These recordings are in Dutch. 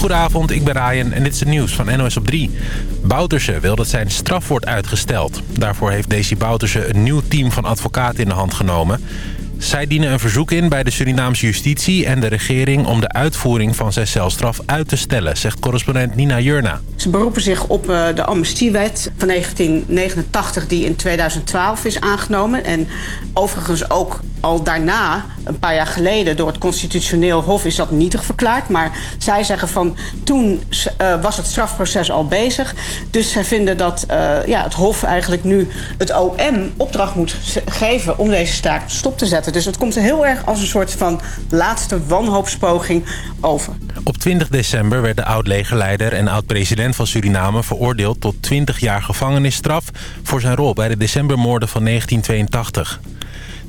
Goedenavond, ik ben Ryan en dit is het nieuws van NOS op 3. Bouterse wil dat zijn straf wordt uitgesteld. Daarvoor heeft Desi Bouterse een nieuw team van advocaten in de hand genomen. Zij dienen een verzoek in bij de Surinaamse justitie en de regering... om de uitvoering van zijn celstraf uit te stellen, zegt correspondent Nina Jurna. Ze beroepen zich op uh, de amnestiewet van 1989 die in 2012 is aangenomen. En overigens ook al daarna, een paar jaar geleden... door het constitutioneel hof is dat nietig verklaard. Maar zij zeggen van toen uh, was het strafproces al bezig. Dus zij vinden dat uh, ja, het hof eigenlijk nu het OM opdracht moet geven... om deze staak stop te zetten. Dus het komt heel erg als een soort van laatste wanhoopspoging over. Op 20 december werd de oud-legerleider en oud-president van Suriname... veroordeeld tot 20 jaar gevangenisstraf... voor zijn rol bij de decembermoorden van 1982.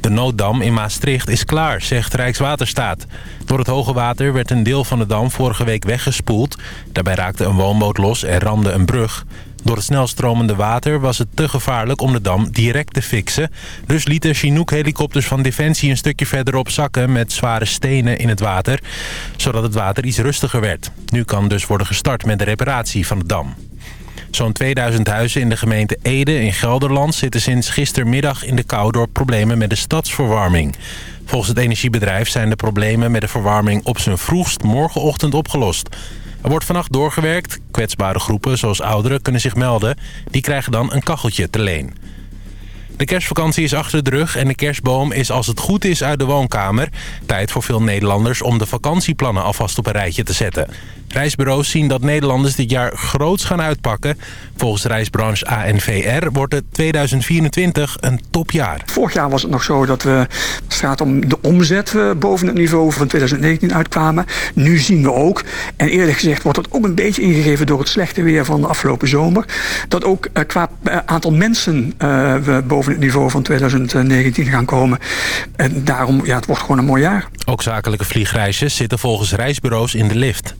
De nooddam in Maastricht is klaar, zegt Rijkswaterstaat. Door het hoge water werd een deel van de dam vorige week weggespoeld. Daarbij raakte een woonboot los en ramde een brug. Door het snelstromende water was het te gevaarlijk om de dam direct te fixen. Dus lieten Chinook-helikopters van Defensie een stukje verderop zakken met zware stenen in het water. Zodat het water iets rustiger werd. Nu kan dus worden gestart met de reparatie van de dam. Zo'n 2000 huizen in de gemeente Ede in Gelderland zitten sinds gistermiddag in de kou door problemen met de stadsverwarming. Volgens het energiebedrijf zijn de problemen met de verwarming op zijn vroegst morgenochtend opgelost. Er wordt vannacht doorgewerkt. Kwetsbare groepen, zoals ouderen, kunnen zich melden. Die krijgen dan een kacheltje te leen. De kerstvakantie is achter de rug en de kerstboom is als het goed is uit de woonkamer. Tijd voor veel Nederlanders om de vakantieplannen alvast op een rijtje te zetten. Reisbureaus zien dat Nederlanders dit jaar groots gaan uitpakken. Volgens reisbranche ANVR wordt het 2024 een topjaar. Vorig jaar was het nog zo dat we, het gaat om de omzet, we boven het niveau van 2019 uitkwamen. Nu zien we ook, en eerlijk gezegd wordt dat ook een beetje ingegeven door het slechte weer van de afgelopen zomer. Dat ook uh, qua uh, aantal mensen uh, we boven het niveau van 2019 gaan komen. En daarom, ja, het wordt gewoon een mooi jaar. Ook zakelijke vliegreisjes zitten volgens reisbureaus in de lift.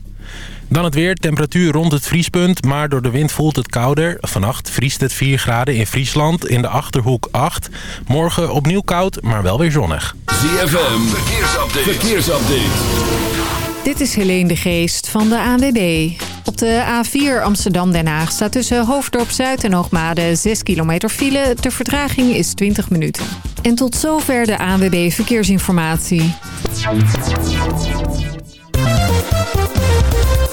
Dan het weer, temperatuur rond het vriespunt, maar door de wind voelt het kouder. Vannacht vriest het 4 graden in Friesland, in de Achterhoek 8. Morgen opnieuw koud, maar wel weer zonnig. ZFM, verkeersupdate. verkeersupdate. Dit is Helene de Geest van de ANWB. Op de A4 Amsterdam-Den Haag staat tussen Hoofddorp Zuid en Hoogmade 6 kilometer file. De vertraging is 20 minuten. En tot zover de ANWB Verkeersinformatie.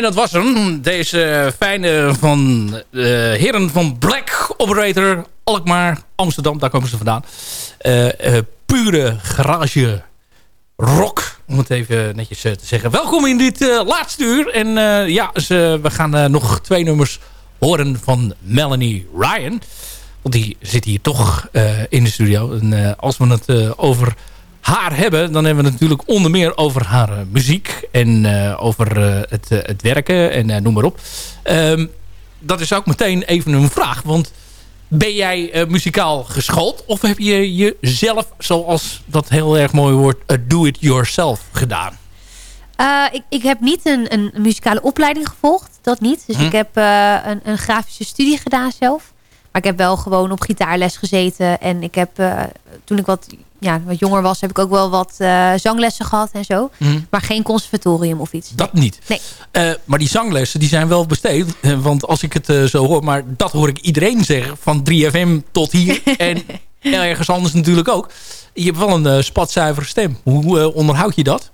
En dat was hem. Deze fijne van uh, heren van Black Operator. Alkmaar, Amsterdam, daar komen ze vandaan. Uh, pure garage rock, om het even netjes te zeggen. Welkom in dit laatste uur. En ja, we gaan nog twee nummers horen van Melanie Ryan. Want die zit hier toch in de studio. En als we het over haar hebben... dan hebben we het natuurlijk onder meer over haar uh, muziek... en uh, over uh, het, het, werken en noem maar op. Um, dat is ook meteen even een vraag. Want ben jij muzikaal geschoold... of heb je jezelf, zoals dat heel erg mooi wordt... do-it-yourself gedaan? ik, ik heb niet een, een muzikale opleiding gevolgd. Dat niet. Dus hm? ik heb een, een grafische studie gedaan zelf. Maar ik heb wel gewoon op gitaarles gezeten. En ik heb, toen ik wat ja, wat jonger was, heb ik ook wel wat uh, zanglessen gehad en zo. Mhm. Maar geen conservatorium of iets. Dat niet. Nee. Uh, maar die zanglessen die zijn wel besteed. Eh, want als ik het zo hoor, maar dat hoor ik iedereen zeggen. Van 3FM tot hier. en ergens anders natuurlijk ook. Je hebt wel een spatzuivere stem. Hoe onderhoud je dat?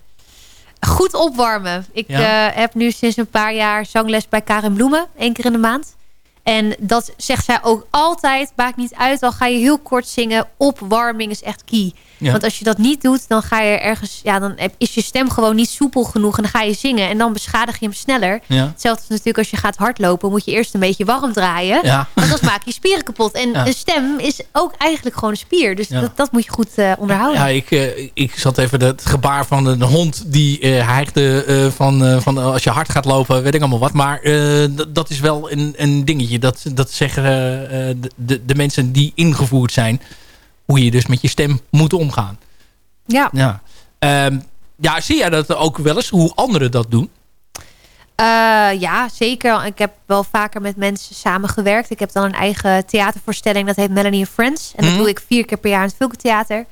Goed opwarmen. Ik heb nu sinds een paar jaar zangles bij Karen Bloemen. één keer in de maand. En dat zegt zij ook altijd. Maakt niet uit, al ga je heel kort zingen. Opwarming is echt key. Want als je dat niet doet, dan ga je ergens... Ja, dan is je stem gewoon niet soepel genoeg. En dan ga je zingen. En dan beschadig je hem sneller. Hetzelfde is natuurlijk als je gaat hardlopen. Moet je eerst een beetje warm draaien. Want anders maak je spieren kapot. En een stem is ook eigenlijk gewoon een spier. Dus dat, dat, moet je goed uh, onderhouden. Ja, ik, uh, ik zat even het gebaar van een hond. Die uh, hijgde van, van als je hard gaat lopen. Weet ik allemaal wat. Maar dat is wel een, een dingetje. Dat, dat zeggen de, de mensen die ingevoerd zijn hoe je dus met je stem moet omgaan. Ja. Ja, um, ja zie jij dat ook wel eens, hoe anderen dat doen? Uh, ja, zeker. Ik heb wel vaker met mensen samengewerkt. Ik heb dan een eigen theatervoorstelling. Dat heet Melanie and Friends. En dat mhm. doe ik vier keer per jaar in het Vulkentheater.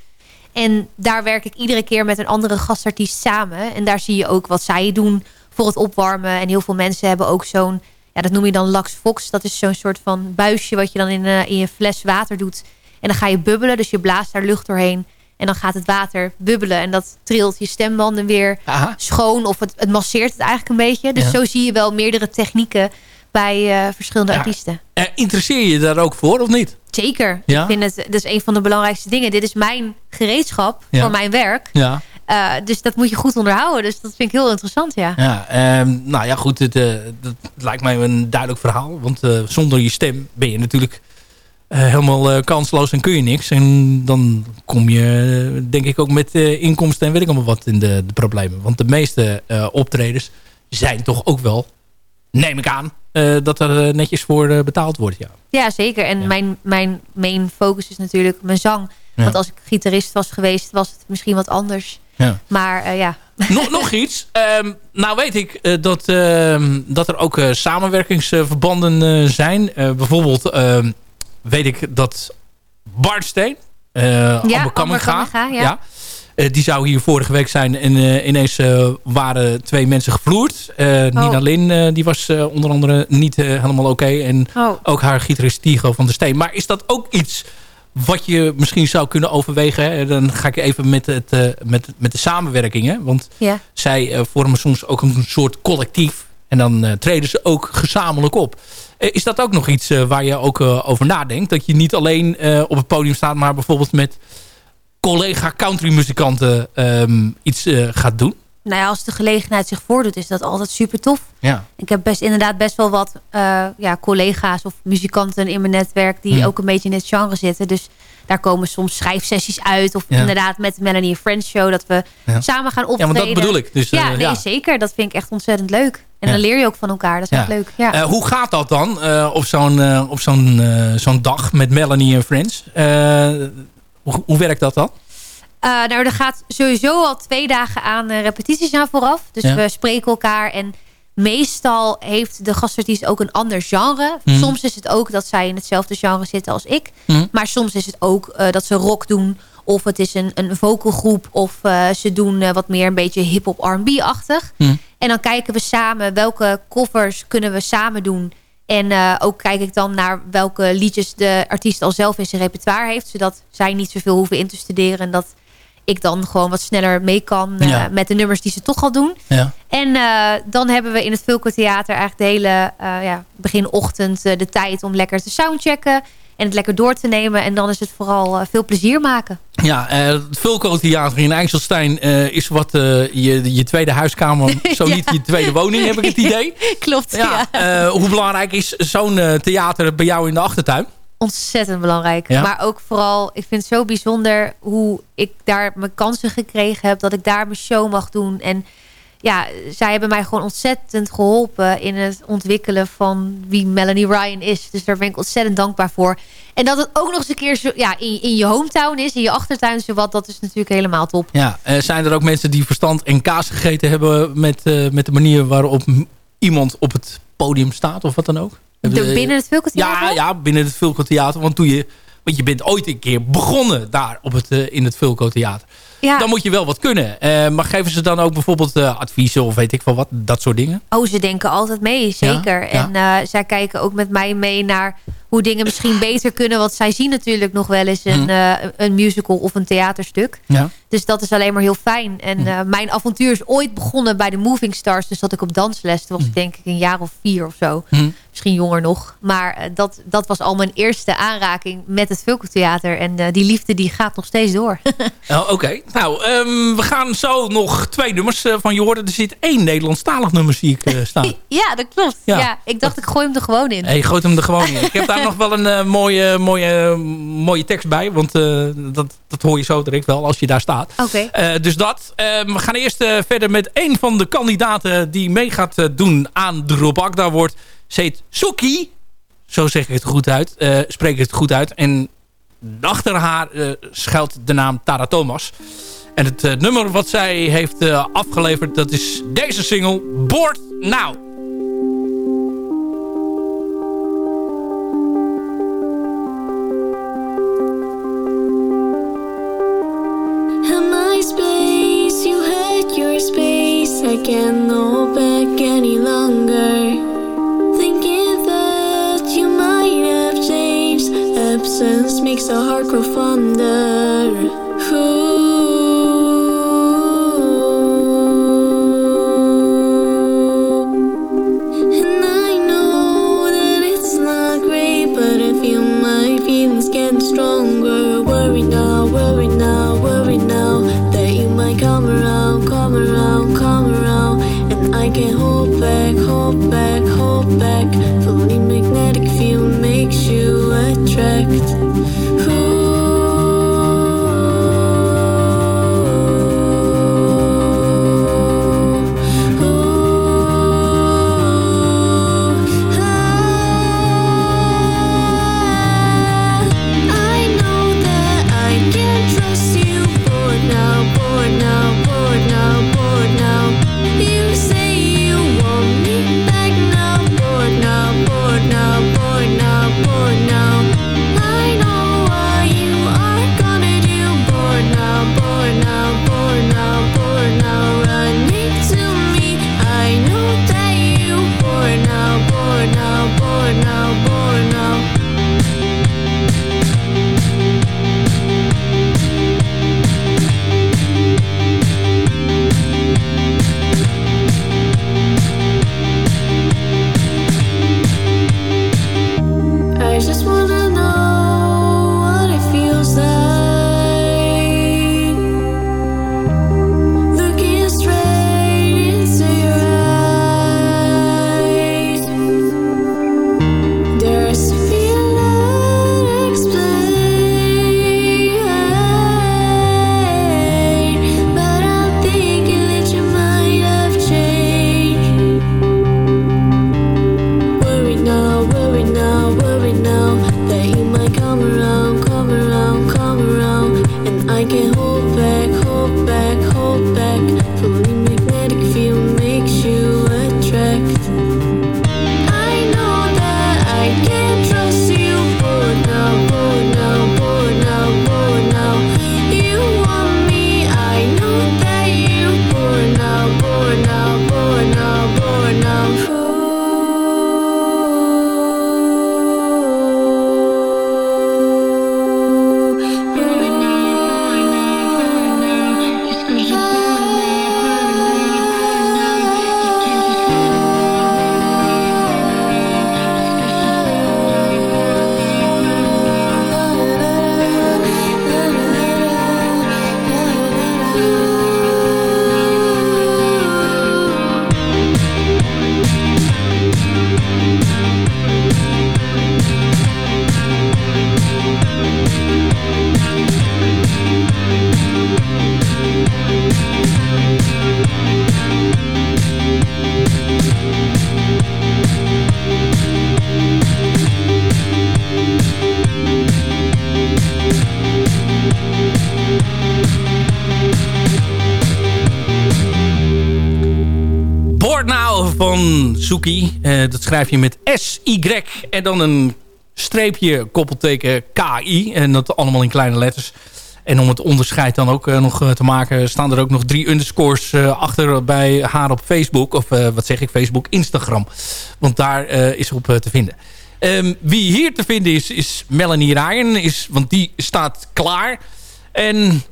En daar werk ik iedere keer met een andere gastartiest samen. En daar zie je ook wat zij doen voor het opwarmen. En heel veel mensen hebben ook zo'n... Ja, dat noem je dan Lax Fox. Dat is zo'n soort van buisje wat je dan in, uh, in je fles water doet. En dan ga je bubbelen, dus je blaast daar lucht doorheen. En dan gaat het water bubbelen. En dat trilt je stembanden weer schoon. Of het, het, masseert het eigenlijk een beetje. Dus zo zie je wel meerdere technieken bij uh, verschillende ja. artiesten. Uh, interesseer je daar ook voor of niet? Zeker. Ja? Ik vind het dat is een van de belangrijkste dingen. Dit is mijn gereedschap voor mijn werk. Ja. Uh, dus dat moet je goed onderhouden. Dus dat vind ik heel interessant, ja. ja um, nou ja, goed. Het, dat lijkt mij een duidelijk verhaal. Want zonder je stem ben je natuurlijk helemaal uh, kansloos en kun je niks. En dan kom je denk ik ook met inkomsten en weet ik allemaal wat in de, de problemen. Want de meeste optredens zijn toch ook wel, neem ik aan, dat er netjes voor betaald wordt. Ja, ja zeker. En Mijn, mijn main focus is natuurlijk mijn zang. Want als ik gitarist was geweest, was het misschien wat anders. Ja. Maar ja. Nog, nog iets. Um, nou weet ik dat, ehm, dat er ook samenwerkingsverbanden zijn. bijvoorbeeld ehm, weet ik dat Bart Steen, uh, ja, Amber ja. ja uh, die zou hier vorige week zijn en uh, ineens waren twee mensen gevloerd. Oh. Nina Lin, die was onder andere niet helemaal oké. En oh. ook haar gitarist Tigo van der Steen. Maar is dat ook iets wat je misschien zou kunnen overwegen? Hè? Dan ga ik even met, het, met, met de samenwerkingen. Want ja. zij vormen soms ook een soort collectief. En dan treden ze ook gezamenlijk op. Eh, is dat ook nog iets eh, waar je ook eh, over nadenkt? Dat je niet alleen op het podium staat, maar bijvoorbeeld met collega countrymuzikanten um, iets gaat doen? Nou ja, als de gelegenheid zich voordoet, is dat altijd super tof. Ja. Ik heb best inderdaad best wel wat ja, collega's of muzikanten in mijn netwerk die ook een beetje in het genre zitten. Dus daar komen soms schrijfsessies uit. Of inderdaad met de Melanie Friends Show dat we samen gaan optreden. Ja, maar dat bedoel ik. Dus, ja, nee, zeker. Dat vind ik echt ontzettend leuk. En dan leer je ook van elkaar. Dat is echt leuk. Ja. Uh, hoe gaat dat dan uh, op zo'n uh, op zo'n zo'n dag met Melanie en Friends? Hoe, hoe, werkt dat dan? nou, er gaat sowieso al twee dagen aan repetities aan vooraf. Dus we spreken elkaar en meestal heeft de gastartiest ook een ander genre. Mhm. Soms is het ook dat zij in hetzelfde genre zitten als ik. Mhm. Maar soms is het ook dat ze rock doen of het is een, een vocalgroep. Of ze doen wat meer een beetje hip-hop R&B-achtig. Hm. En dan kijken we samen welke covers kunnen we samen doen. En uh, ook kijk ik dan naar welke liedjes de artiest al zelf in zijn repertoire heeft. Zodat zij niet zoveel hoeven in te studeren. En dat ik dan gewoon wat sneller mee kan Ja. met de nummers die ze toch al doen. Ja. En eh, dan hebben we in het Vulco Theater eigenlijk de hele ja, beginochtend de tijd om lekker te soundchecken. En het lekker door te nemen. En dan is het vooral uh, veel plezier maken. Ja, het Vulco Theater in IJsselstein is wat je, je tweede huiskamer, zo Ja. niet je tweede woning, heb ik het idee. Klopt, Ja, ja. hoe belangrijk is zo'n theater bij jou in de achtertuin? Ontzettend belangrijk. Ja. Maar ook vooral, ik vind het zo bijzonder hoe ik daar mijn kansen gekregen heb. Dat ik daar mijn show mag doen. En ja, zij hebben mij gewoon ontzettend geholpen in het ontwikkelen van wie Melanie Ryan is. Dus daar ben ik ontzettend dankbaar voor. En dat het ook nog eens een keer zo, ja, in, in je hometown is, in je achtertuin zowat, dat is natuurlijk helemaal top. Ja, uh, zijn er ook mensen die verstand en kaas gegeten hebben met, uh, met de manier waarop iemand op het podium staat of wat dan ook? De, binnen het Vulco Theater? Ja, ja, binnen het Vulco Theater. Want, toen je, want je bent ooit een keer begonnen daar op het, uh, in het Vulco Theater. Ja. Dan moet je wel wat kunnen. Uh, maar geven ze dan ook bijvoorbeeld uh, adviezen of weet ik wel wat, dat soort dingen? Oh, ze denken altijd mee, zeker. Ja, ja. En zij kijken ook met mij mee naar hoe dingen misschien beter kunnen. Want zij zien natuurlijk nog wel eens een, uh, een musical of een theaterstuk. Ja. Dus dat is alleen maar heel fijn. En uh, mijn avontuur is ooit begonnen bij de Moving Stars. Dus dat ik op dansles. Toen was ik denk ik een jaar of vier of zo. Misschien jonger nog. Maar uh, dat, dat was al mijn eerste aanraking met het Theater. En die liefde die gaat nog steeds door. oh, Oké. Okay. Nou, um, we gaan zo nog twee nummers van je horen. Er zit één Nederlandstalig nummer zie ik staan. ja, dat klopt. Ja. ja. ik dacht ik gooi hem er gewoon in. Hey, gooit hem er gewoon in. ik heb daar nog wel een mooie, mooie, mooie tekst bij. Want dat, dat hoor je zo direct wel als je daar staat. Oké. Okay. Uh, dus dat. We gaan eerst verder met een van de kandidaten die mee gaat doen aan de Rob Akda wordt. Ze heet Suki. Zo zeg ik het goed uit. spreek ik het goed uit. En achter haar schuilt de naam Tara Thomas. En het nummer wat zij heeft afgeleverd, dat is deze single, Board Now. Can't hold back any longer. Thinking that you might have changed. Absence makes the heart grow fonder. Suki. Uh, dat schrijf je met S-Y en dan een streepje koppelteken K-I. En dat allemaal in kleine letters. En om het onderscheid dan ook uh, nog te maken... staan er ook nog drie underscores achter bij haar op Facebook. Of wat zeg ik, Facebook, Instagram. Want daar is op te vinden. Um, wie hier te vinden is, is Melanie Ryan. Is, want die staat klaar. En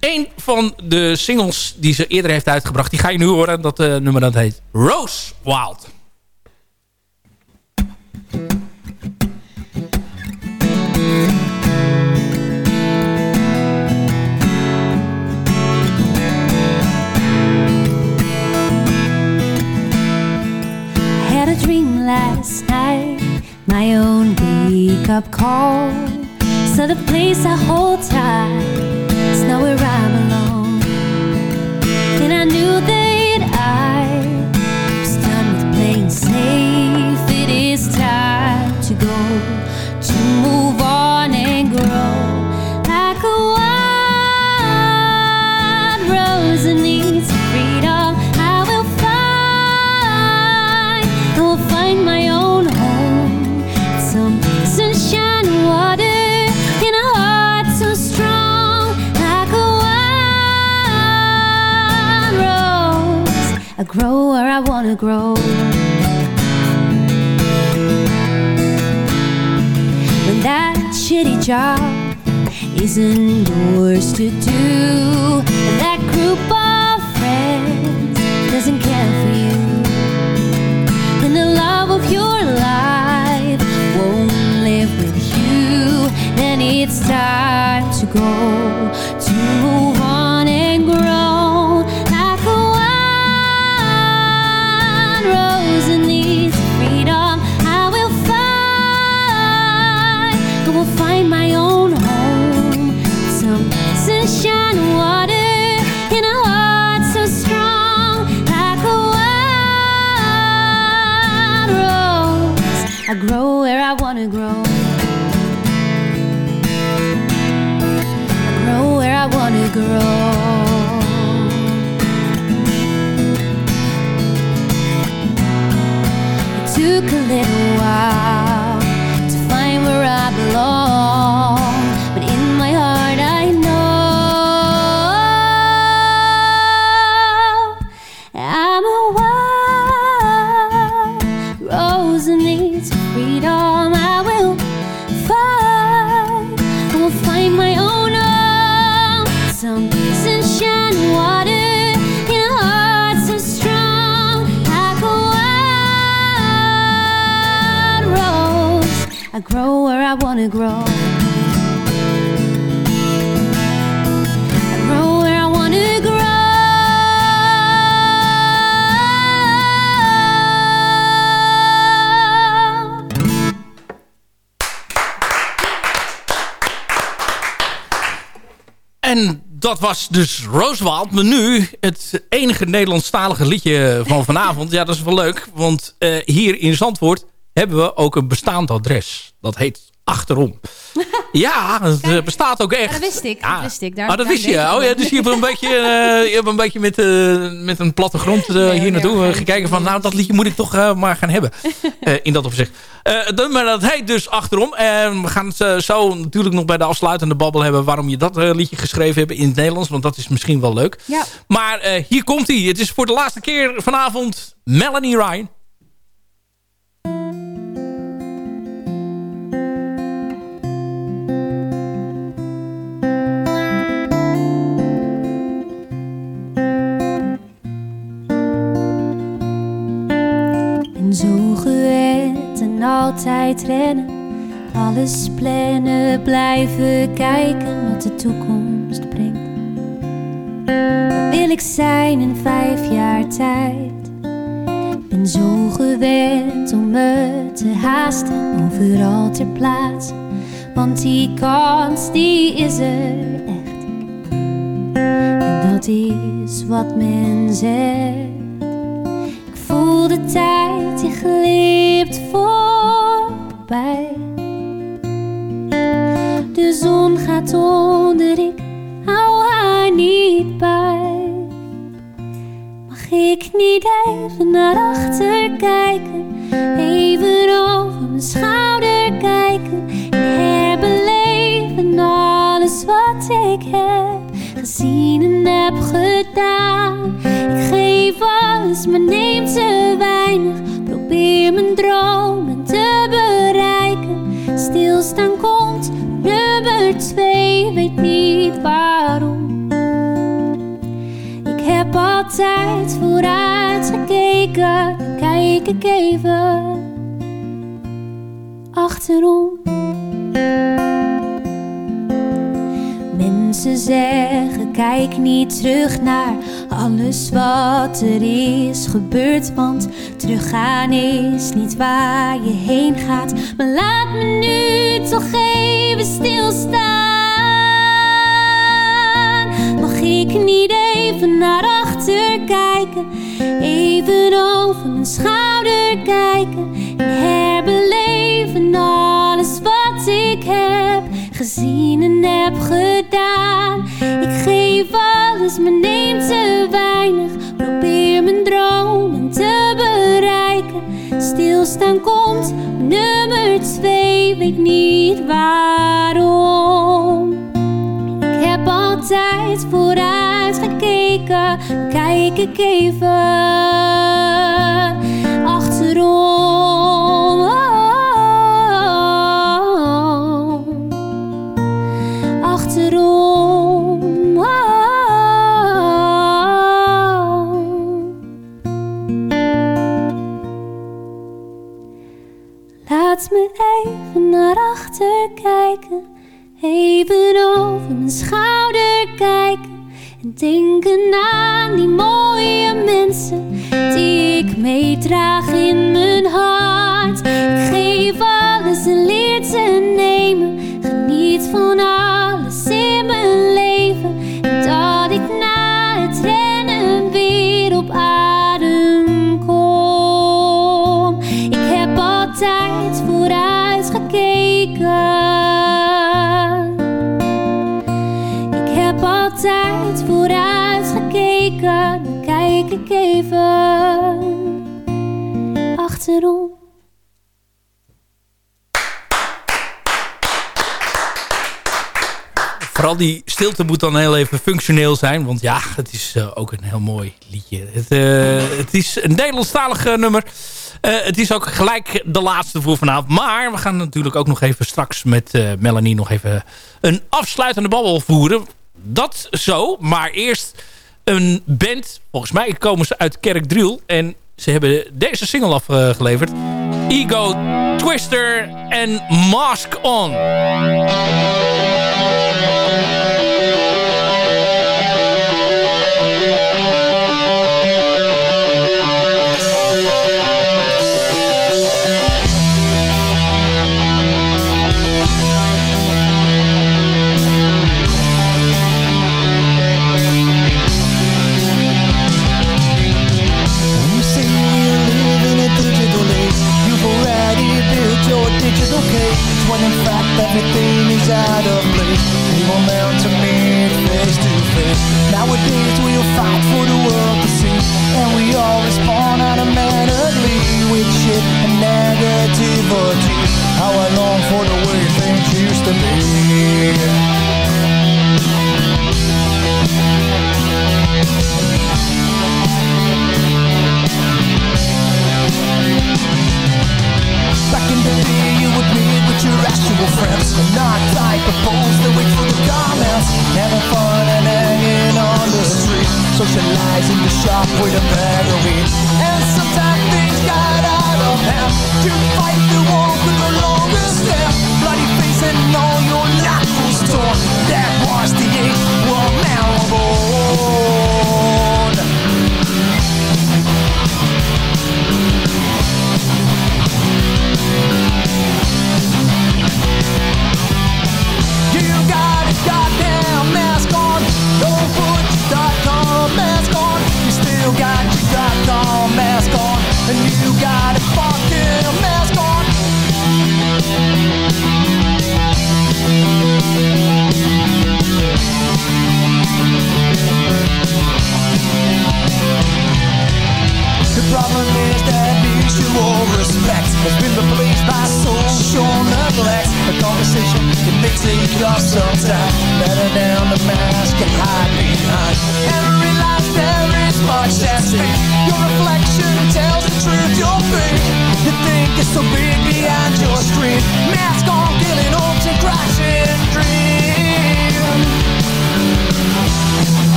een van de singles die ze eerder heeft uitgebracht... die ga je nu horen. Dat nummer dat heet Rose Wild. Last night My own wake-up call. So the place I hold tight It's not where I belong And I knew that wanna grow. When that shitty job isn't yours to do. That group of friends doesn't care for you. And the love of your life won't live with you. Then it's time to go I grow. I grow. En dat was dus Roosewald. Maar nu het enige Nederlandstalige liedje van vanavond. Ja, dat is wel leuk. Want eh, hier in Zandvoort hebben we ook een bestaand adres. Dat heet Achterom. Ja, het eh, bestaat ook echt. Ja, dat wist ik. Dat wist ik. Daar, oh, dat wist je. Oh ja, dus je hebt een beetje, eh, je hebt een beetje met, eh, met een plattegrond uh, Nee, hier naartoe eh, gekeken van... nou, dat liedje moet ik toch maar gaan hebben. In dat opzicht. Maar dat heet dus Achterom. En we gaan het zo natuurlijk nog bij de afsluitende babbel hebben... waarom je dat liedje geschreven hebt in het Nederlands. Want dat is misschien wel leuk. Ja. Maar hier komt hij. Het is voor de laatste keer vanavond Melanie Ryan. Altijd rennen. Alles plannen, blijven kijken wat de toekomst brengt. Waar wil ik zijn in vijf jaar tijd? Ben zo gewend om me te haasten, overal ter plaatse. Want die kans, die is er echt. En dat is wat men zegt. De tijd, die glipt voorbij. De zon gaat onder, ik hou haar niet bij. Mag ik niet even naar achter kijken? Even over mijn schouder kijken en herbeleven alles wat ik heb gezien en heb gedaan. Ik geef alles, maar neem te Probeer mijn dromen te bereiken. Stilstaan komt nummer twee, weet niet waarom. Ik heb altijd vooruit gekeken, kijk ik even achterom. Mensen zeggen, kijk niet terug naar alles wat er is gebeurd. Want teruggaan is niet waar je heen gaat. Maar laat me nu toch even stilstaan. Mag ik niet even naar achter kijken? Even over mijn schouder kijken. En herbeleven alles wat ik heb gezien en heb gedaan. Ik geef alles, maar neem te weinig. Probeer mijn dromen te bereiken. Stilstaan komt nummer twee, weet niet waarom. Ik heb altijd vooruit gekeken, kijk ik even achter kijken, even over mijn schouder kijken en denken aan die mooie mensen die ik meedraag in mijn hart. Ik geef alles en leer te nemen, geniet van Die stilte moet dan heel even functioneel zijn. Want ja, het is eh, ook een heel mooi liedje. Het, eh, het is een Nederlandstalig eh, nummer. Het is ook gelijk de laatste voor vanavond. Maar we gaan natuurlijk ook nog even straks met Melanie nog even een afsluitende babbel voeren. Dat zo, maar eerst een band. Volgens mij komen ze uit Kerkdriel. En ze hebben deze single afgeleverd. Ego Twister en Mask On.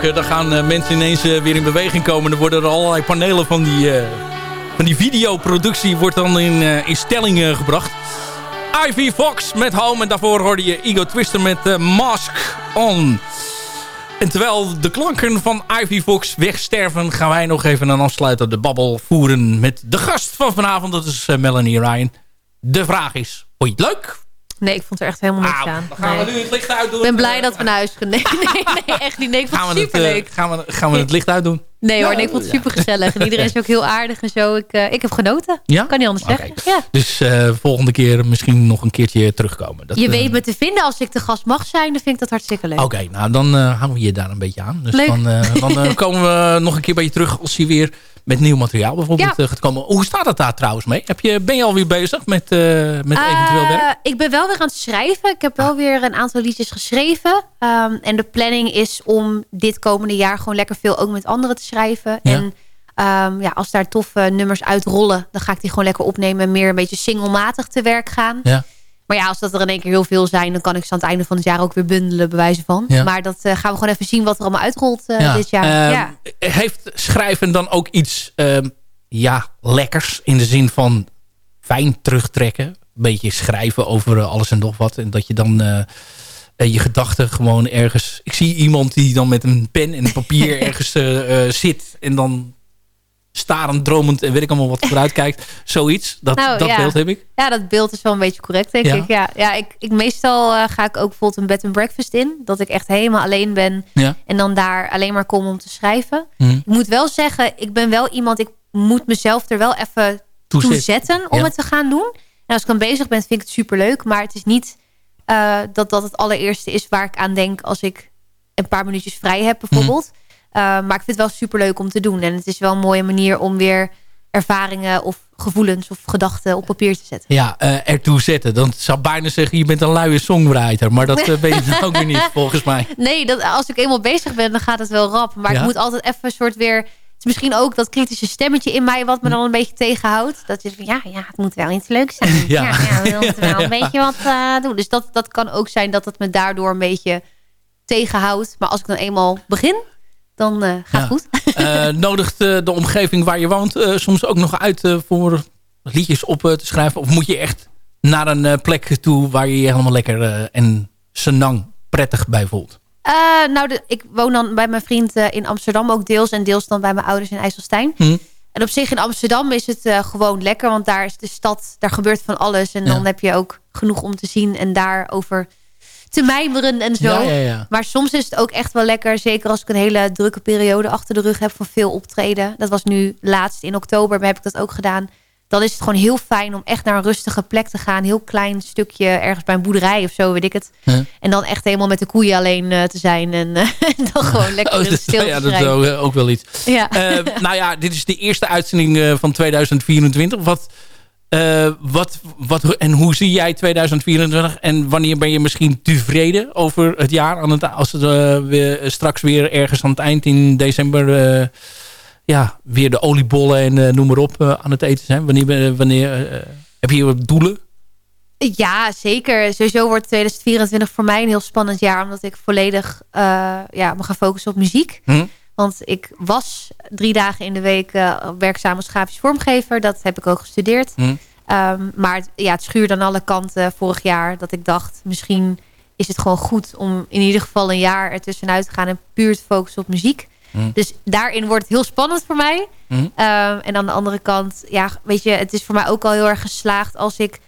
Dan gaan eh, mensen ineens eh, weer in beweging komen. Er worden er allerlei panelen van die, eh, van die videoproductie wordt dan in, in stelling gebracht. Ivy Fox met Home. En daarvoor hoorde je Ego Twister met Mask On. En terwijl de klanken van Ivy Fox wegsterven... gaan wij nog even een afsluitende babbel voeren met de gast van vanavond. Dat is Melanie Ryan. De vraag is, vond je het leuk? Nee, ik vond er echt helemaal niks aan. dan gaan Nee. we nu het licht uitdoen. Ik ben blij dat we naar huis gaan. Nee, nee, nee, echt niet. Nee, ik vond gaan het we het, superleuk. gaan we, gaan we het licht uitdoen? Nee hoor, nee, ik vond het super gezellig. En iedereen is ook heel aardig en zo. Ik, eh, ik heb genoten. Ja? Kan niet anders zeggen. Ja. Dus eh, volgende keer misschien nog een keertje terugkomen. Dat, Je weet me te vinden als ik te gast mag zijn. Dan vind ik dat hartstikke leuk. Oké, nou dan houden we je daar een beetje aan. Dus Leuk. dan, dan komen we nog een keer bij je terug als je weer met nieuw materiaal bijvoorbeeld Ja. eh, gaat komen. Hoe staat het daar trouwens mee? Heb je, ben je alweer bezig met, eh, met eventueel Eh, werk? ik ben wel weer aan het schrijven. Ik heb wel weer een aantal liedjes geschreven. Ehm, en de planning is om dit komende jaar gewoon lekker veel ook met anderen te schrijven. Ja. En ehm, ja, als daar toffe nummers uitrollen, dan ga ik die gewoon lekker opnemen en meer een beetje singlematig te werk gaan. Ja. Maar ja, als dat er in één keer heel veel zijn, dan kan ik ze aan het einde van het jaar ook weer bundelen, bewijzen van. Ja. Maar dat eh, gaan we gewoon even zien wat er allemaal uitrolt eh, Ja. dit jaar. Ehm, ja. Heeft schrijven dan ook iets ehm, ja, lekkers in de zin van fijn terugtrekken? Een beetje schrijven over eh, alles en nog wat. En dat je dan je gedachten gewoon ergens... Ik zie iemand die dan met een pen en papier ergens zit en dan starend, dromend en weet ik allemaal wat vooruit kijkt. Zoiets, dat, Nou, dat ja. beeld heb ik. Ja, dat beeld is wel een beetje correct, denk Ja. ik. Ja, ja ik, ik, meestal eh, ga ik ook bijvoorbeeld een bed and breakfast in. Dat ik echt helemaal alleen ben. Ja. En dan daar alleen maar kom om te schrijven. Mhm. Ik moet wel zeggen, ik ben wel iemand... Ik moet mezelf er wel even toe zetten om het te gaan doen. En als ik dan bezig ben, vind ik het superleuk. Maar het is niet eh, dat dat het allereerste is waar ik aan denk... als ik een paar minuutjes vrij heb bijvoorbeeld. Maar ik vind het wel superleuk om te doen. En het is wel een mooie manier om weer ervaringen of gevoelens of gedachten op papier te zetten. Ja, eh, ertoe zetten. Dan zou ik bijna zeggen, je bent een luie songwriter. Maar dat eh, ben je dan ook weer niet, volgens mij. Nee, dat, als ik eenmaal bezig ben, dan gaat het wel rap. Maar Ja? ik moet altijd even een soort weer... Het is misschien ook dat kritische stemmetje in mij... wat me dan een beetje tegenhoudt. Dat je van, ja, ja, het moet wel iets leuks zijn. Ja. Ja, ja, we moeten wel een beetje wat eh, doen. Dus dat, dat kan ook zijn dat het me daardoor een beetje tegenhoudt. Maar als ik dan eenmaal begin, dan eh, gaat het goed. Eh, nodigt eh, de omgeving waar je woont soms ook nog uit voor liedjes op te schrijven? Of moet je echt naar een plek toe waar je je helemaal lekker en senang prettig bij voelt? Nou, de, ik woon dan bij mijn vriend in Amsterdam ook deels. En deels dan bij mijn ouders in IJsselstein. Hm. En op zich in Amsterdam is het gewoon lekker. Want daar is de stad, daar gebeurt van alles. En Ja. dan heb je ook genoeg om te zien en daarover te mijmeren en zo. Ja, ja, ja. Maar soms is het ook echt wel lekker. Zeker als ik een hele drukke periode achter de rug heb van veel optreden. Dat was nu laatst in oktober, maar heb ik dat ook gedaan. Dan is het gewoon heel fijn om echt naar een rustige plek te gaan. Heel klein stukje ergens bij een boerderij of zo, weet ik het. En dan echt helemaal met de koeien alleen eh, te zijn. En eh, dan gewoon lekker Oh, dat, stil ja, dat is ook, eh, ook wel iets. Ja. Nou ja, dit is de eerste uitzending van 2024. Wat, eh, wat, wat, en hoe zie jij 2024? En wanneer ben je misschien tevreden over het jaar? Aan het, als het eh, weer, straks weer ergens aan het eind in december... eh, ja, weer de oliebollen en eh, noem maar op eh, aan het eten zijn. Wanneer, wanneer eh, heb je doelen? Ja, zeker. Sowieso wordt 2024 voor mij een heel spannend jaar. Omdat ik volledig eh, ja, me ga focussen op muziek. Hm? Want ik was drie dagen in de week eh, werkzaam als grafisch vormgever. Dat heb ik ook gestudeerd. Hm? Ehm, maar het, ja, het schuurde aan alle kanten vorig jaar. Dat ik dacht, misschien is het gewoon goed om in ieder geval een jaar ertussenuit te gaan. En puur te focussen op muziek. Hm. Dus daarin wordt het heel spannend voor mij. Hm? Ehm, en aan de andere kant, ja, weet je, het is voor mij ook al heel erg geslaagd als ik.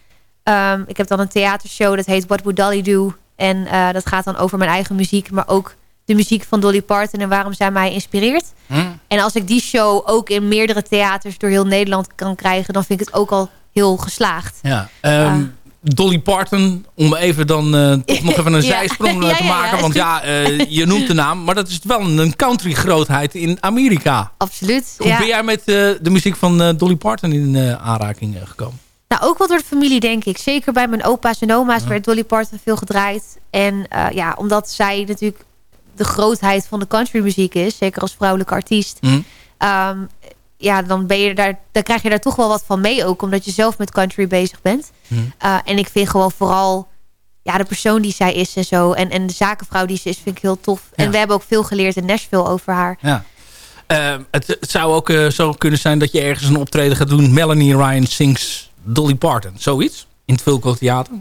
ehm, ik heb dan een theatershow dat heet What Would Dolly Do? En eh, dat gaat dan over mijn eigen muziek, maar ook de muziek van Dolly Parton en waarom zij mij inspireert. Hm? En als ik die show ook in meerdere theaters door heel Nederland kan krijgen, dan vind ik het ook al heel geslaagd. Ja. ehm, Dolly Parton, om even dan eh, toch nog even een Ja. zijsprong eh, Ja, te ja, maken. want ja, eh, je noemt de naam, maar dat is wel een country grootheid in Amerika. Absoluut. Hoe ben jij met de muziek van Dolly Parton in aanraking gekomen? Nou, ook wel door de familie, denk ik. Zeker bij mijn opa's en oma's werd Dolly Parton veel gedraaid. En ja, omdat zij natuurlijk de grootheid van de countrymuziek is, zeker als vrouwelijke artiest, Hm? ehm, ja, dan, ben je daar, dan krijg je daar toch wel wat van mee ook, omdat je zelf met country bezig bent. Hm. Eh, en ik vind gewoon vooral ja, de persoon die zij is en zo. En, en de zakenvrouw die ze is, vind ik heel tof. En we hebben ook veel geleerd in Nashville over haar. Ja. Uh, het, het, zou ook uh, zo kunnen zijn dat je ergens een optreden gaat doen. Melanie Ryan sings Dolly Parton. Zoiets? In het Vulco Theater?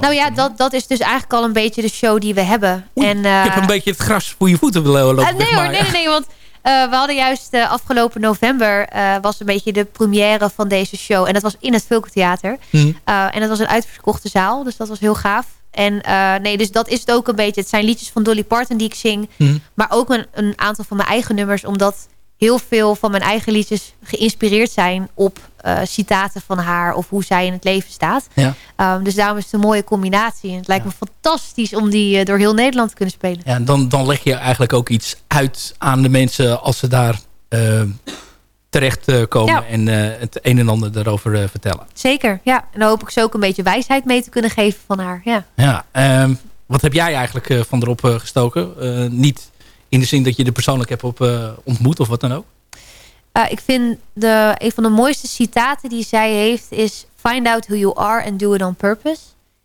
Nou ja, dat, dat is dus eigenlijk al een beetje de show die we hebben. Oei, en, uh, ik heb een beetje het gras voor je voeten willen lopen. nee hoor, nee, nee, nee, want uh, we hadden juist afgelopen november was een beetje de première van deze show. En dat was in het Vulco Theater. Hmm. en dat was een uitverkochte zaal, dus dat was heel gaaf. En nee, dus dat is het ook een beetje. Het zijn liedjes van Dolly Parton die ik zing. Hmm. Maar ook een, een aantal van mijn eigen nummers. Omdat heel veel van mijn eigen liedjes geïnspireerd zijn op uh, citaten van haar of hoe zij in het leven staat. Ja. Um, dus daarom is het een mooie combinatie. En het lijkt ja. me fantastisch om die uh, door heel Nederland te kunnen spelen. Ja, dan, dan leg je eigenlijk ook iets uit aan de mensen als ze daar uh, terecht komen Ja. en het een en ander daarover vertellen. Zeker, ja. En dan hoop ik ze ook een beetje wijsheid mee te kunnen geven van haar. Ja. Ja, ehm, wat heb jij eigenlijk van erop gestoken? niet in de zin dat je er persoonlijk hebt op ontmoet of wat dan ook? Uh, ik vind de, een van de mooiste citaten die zij heeft is... Find out who you are and do it on purpose.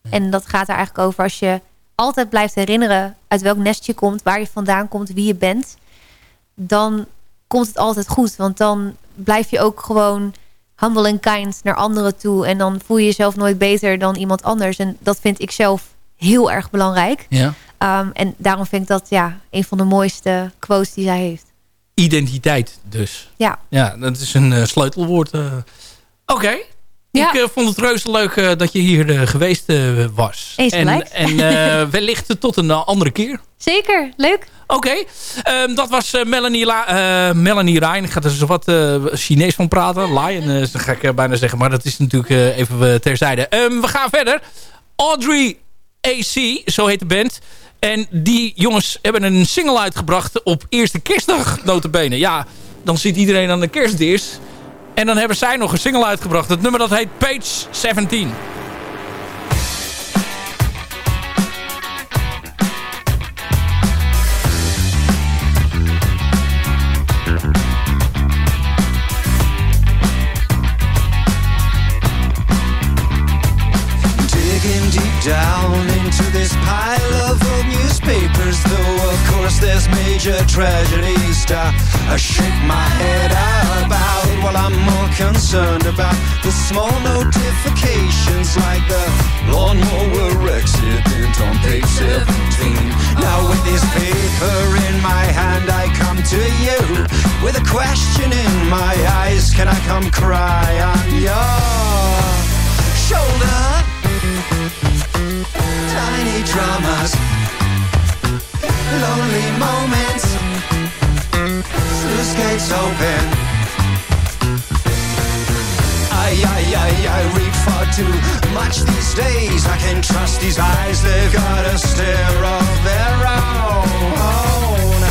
En dat gaat er eigenlijk over als je altijd blijft herinneren... uit welk nest je komt, waar je vandaan komt, wie je bent... dan komt het altijd goed. Want dan blijf je ook gewoon humble and kind naar anderen toe. En dan voel je jezelf nooit beter dan iemand anders. En dat vind ik zelf heel erg belangrijk. Ja. Um, en daarom vind ik dat ja, een van de mooiste quotes die zij heeft identiteit dus. Ja. Ja, dat is een uh, sleutelwoord. Uh. Oké. Okay. Ja. Ik uh, vond het reuze leuk dat je hier geweest was. Eens en en wellicht tot een andere keer. Zeker, leuk. Oké, okay. um, dat was Melanie, La Melanie Ryan. Ik ga er zo wat Chinees van praten. Lion, dat ga ik bijna zeggen. Maar dat is natuurlijk even terzijde. Um, we gaan verder. Audrey AC, zo heet de band. En die jongens hebben een single uitgebracht op eerste kerstdag, notabene. Ja, dan zit iedereen aan de kerstdis. En dan hebben zij nog een single uitgebracht. Het nummer dat heet Page 17. Major tragedies I uh, shake my head about. While I'm more concerned about the small notifications like the lawnmower accident on page 17. Now with this paper in my hand, I come to you with a question in my eyes. Can I come cry on your shoulder? Tiny dramas, lonely moments, sluice gates open. I, I, I, I read far too much these days. I can trust these eyes, they've got a stare of their own.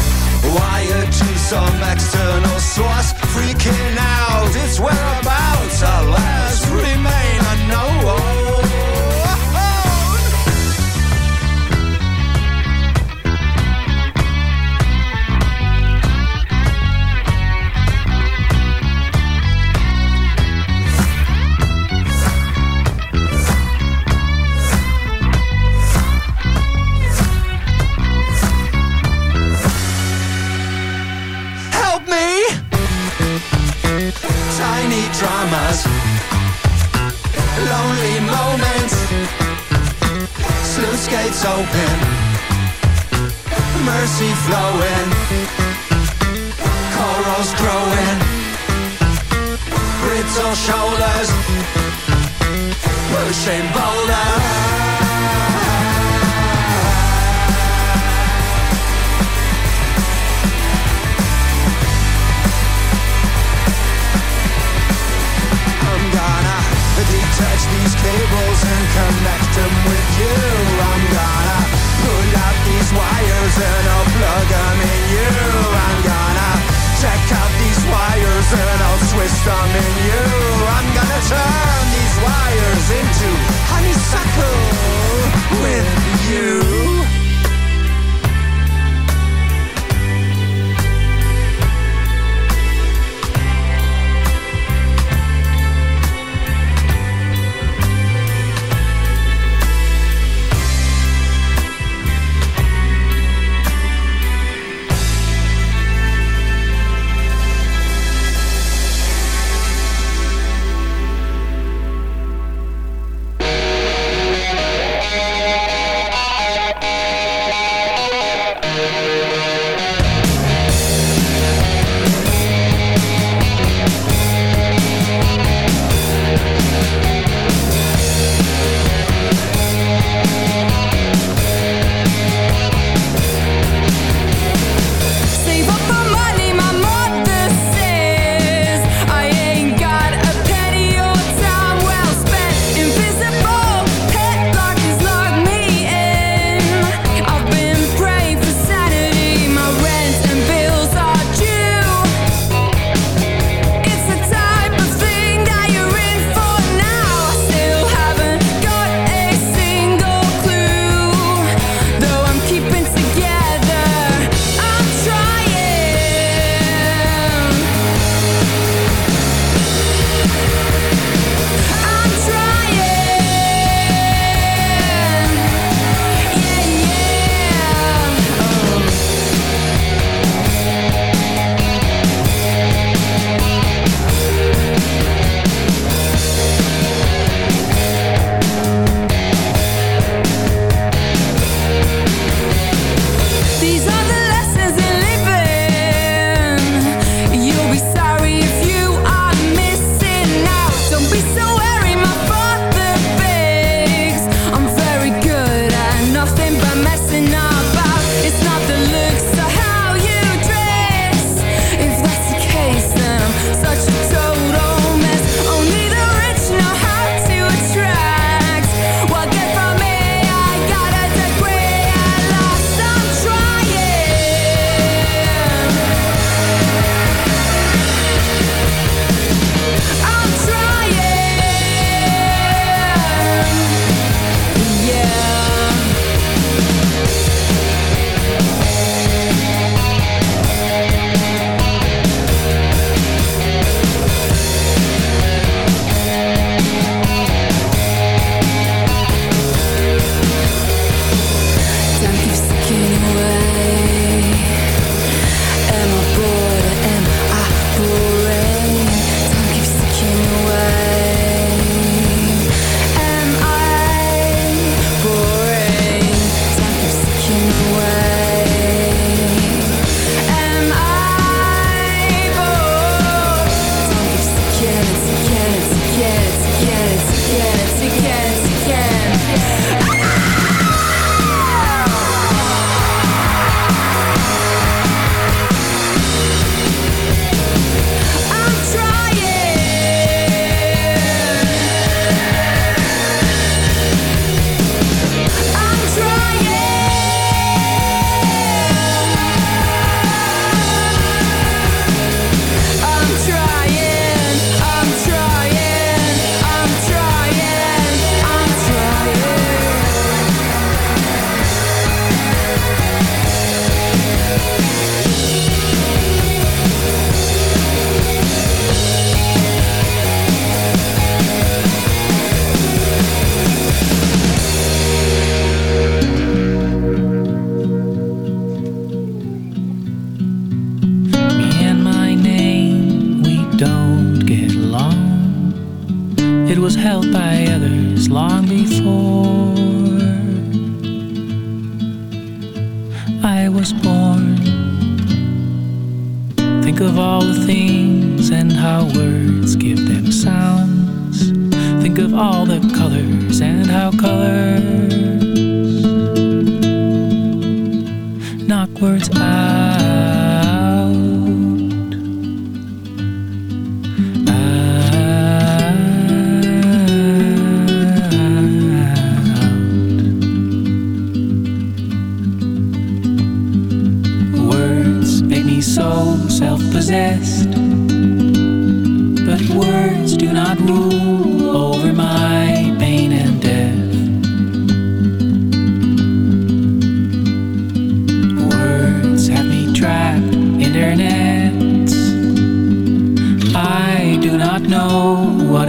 Wired to some external source, freaking out. Its whereabouts, alas, remain unknown. Lonely moments, sluice gates open, mercy flowing, corals growing, brittle shoulders, pushing boulders. these cables and connect them with you. I'm gonna pull out these wires and I'll plug them in you. I'm gonna check out these wires and I'll twist them in you. I'm gonna turn these wires into honeysuckle with you.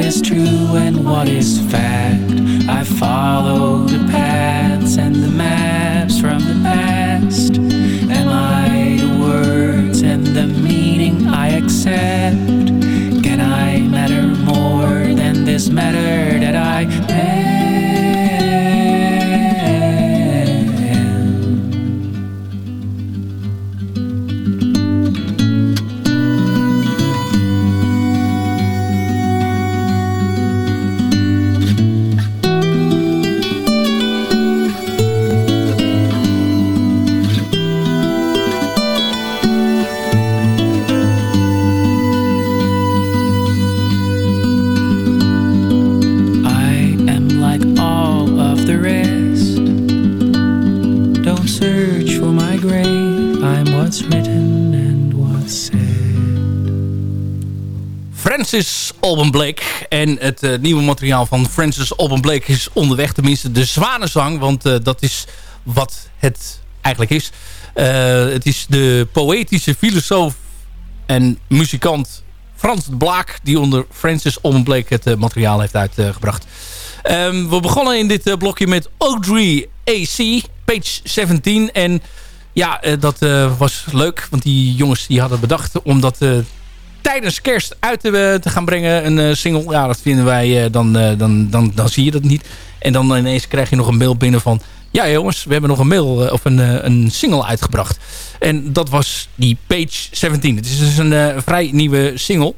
Is true and what is fact. I follow the En het eh, nieuwe materiaal van Francis Alban is onderweg. Tenminste, de zwanenzang. Want eh, dat is wat het eigenlijk is. Eh, het is de poëtische filosoof en muzikant Frans Blaak... die onder Francis Alban het materiaal heeft uitgebracht. Ehm, we begonnen in dit blokje met Audrey AC, page 17. En ja, dat was leuk. Want die jongens die hadden bedacht om dat tijdens kerst uit te, te gaan brengen. Een eh, single. Ja, dat vinden wij. eh, dan, eh, dan, dan, dan zie je dat niet. En dan ineens krijg je nog een mail binnen van... Ja jongens, we hebben nog een mail eh, of een, eh, een single uitgebracht. En dat was die Page 17. Het is dus een eh, vrij nieuwe single.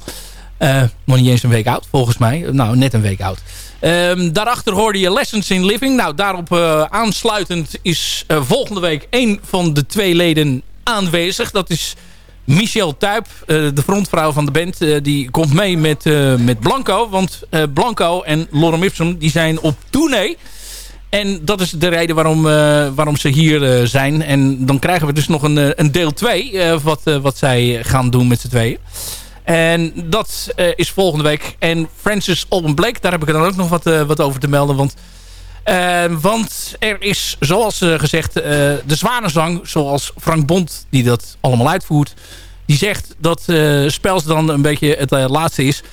Eh, nog niet eens een week oud, volgens mij. Nou, net een week oud. Ehm, daarachter hoorde je Lessons in Living. Nou, daarop eh, aansluitend is eh, volgende week één van de twee leden aanwezig. Dat is Michel Tuyp, eh, de frontvrouw van de band. Eh, die komt mee met, eh, met Blanco. Want Blanco en Lorem Ipsum die zijn op tournee. En dat is de reden waarom, waarom ze hier zijn. En dan krijgen we dus nog een, een deel 2. wat, wat zij gaan doen met z'n tweeën. En dat is volgende week. En Francis Alban Blake, daar heb ik dan ook nog wat, wat over te melden. Want, eh, want er is, zoals eh, gezegd, eh, de zwanenzang. Zoals Frank Bond, die dat allemaal uitvoert. Die zegt dat eh Spels dan een beetje het laatste is.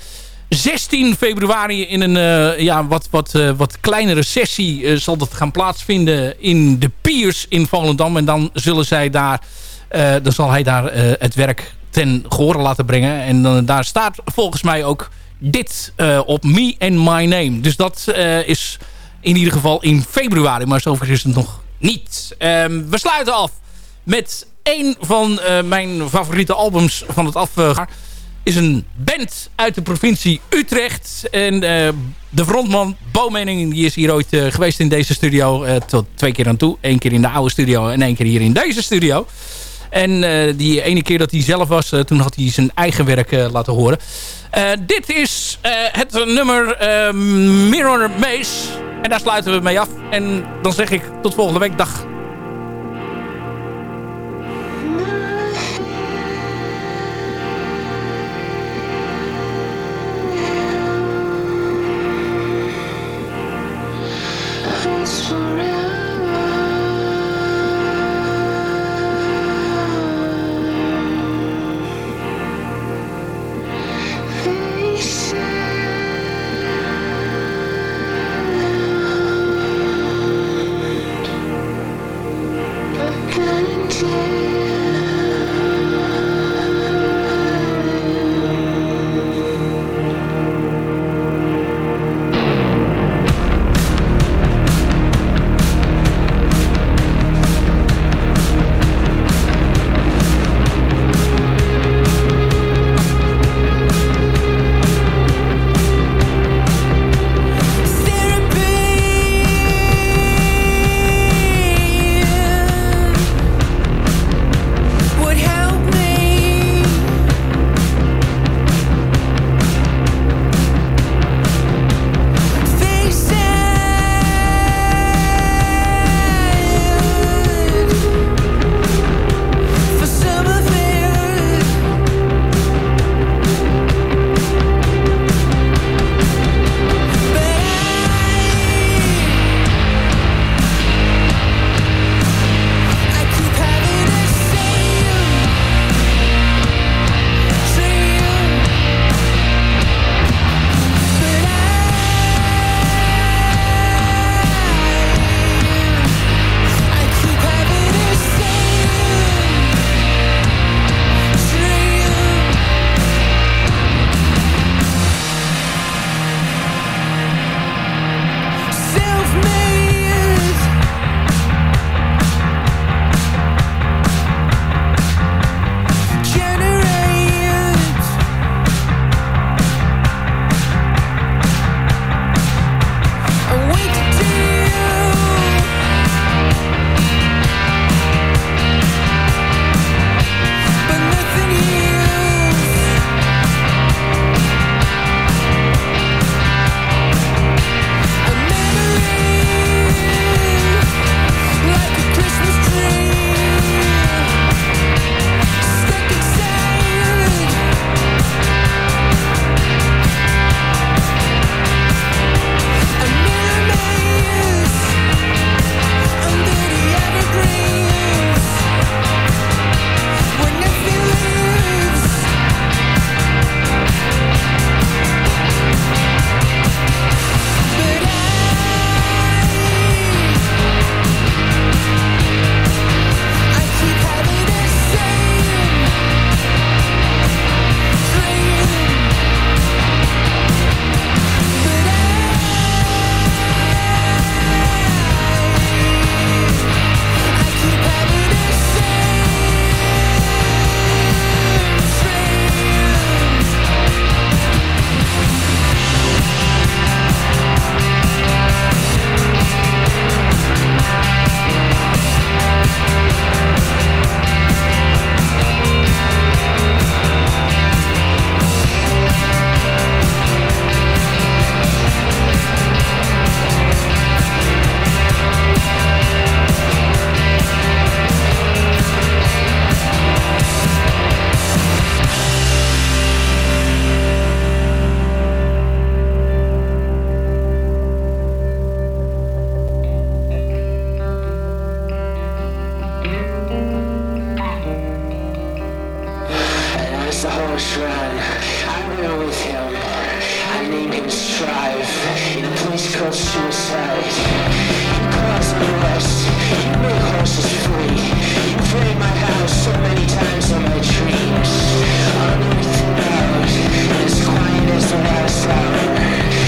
16 februari in een ja, wat, wat, wat kleinere sessie zal dat gaan plaatsvinden in de Piers in Volendam. En dan zullen zij daar, dan zal hij daar het werk ten gehore laten brengen. En dan daar staat volgens mij ook dit op Me and My Name. Dus dat is in ieder geval in februari. Maar zover is het nog niet. Ehm, we sluiten af met een van eh, mijn favoriete albums van het afgegaan is een band uit de provincie Utrecht. En eh, de frontman Bo Mening die is hier ooit eh, geweest in deze studio. tot twee keer aan toe. Eén keer in de oude studio en één keer hier in deze studio. En die ene keer dat hij zelf was, toen had hij zijn eigen werk laten horen. Eh, dit is eh, het nummer eh, Mirror Maze. En daar sluiten we mee af. En dan zeg ik tot volgende week. Dag. Strad. I'm there with him. I name him Strive in a place called Suicide. You cause me less. You make horses free. You frame my house so many times on my dreams. Unearthed out, as quiet as the last hour.